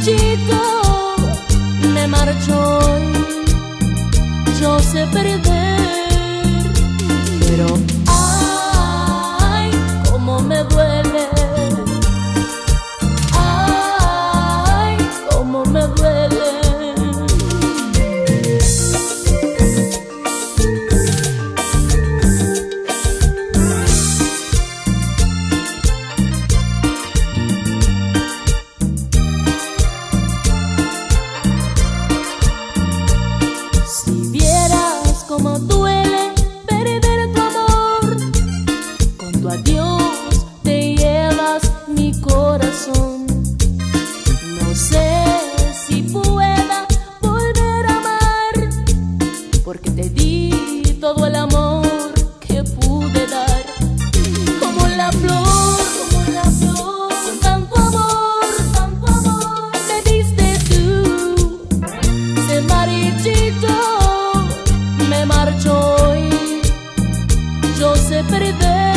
chico me marchó se perder.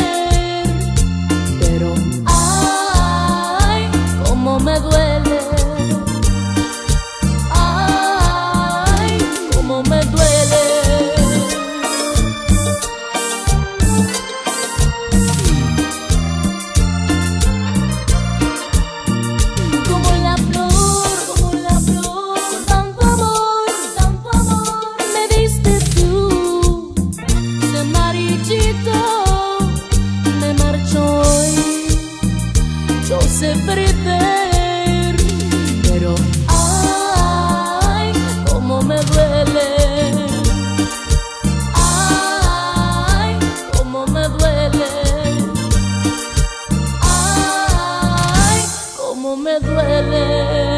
quise perder, pero ay, cómo me duele. Ay, cómo me duele. Ay, cómo me duele.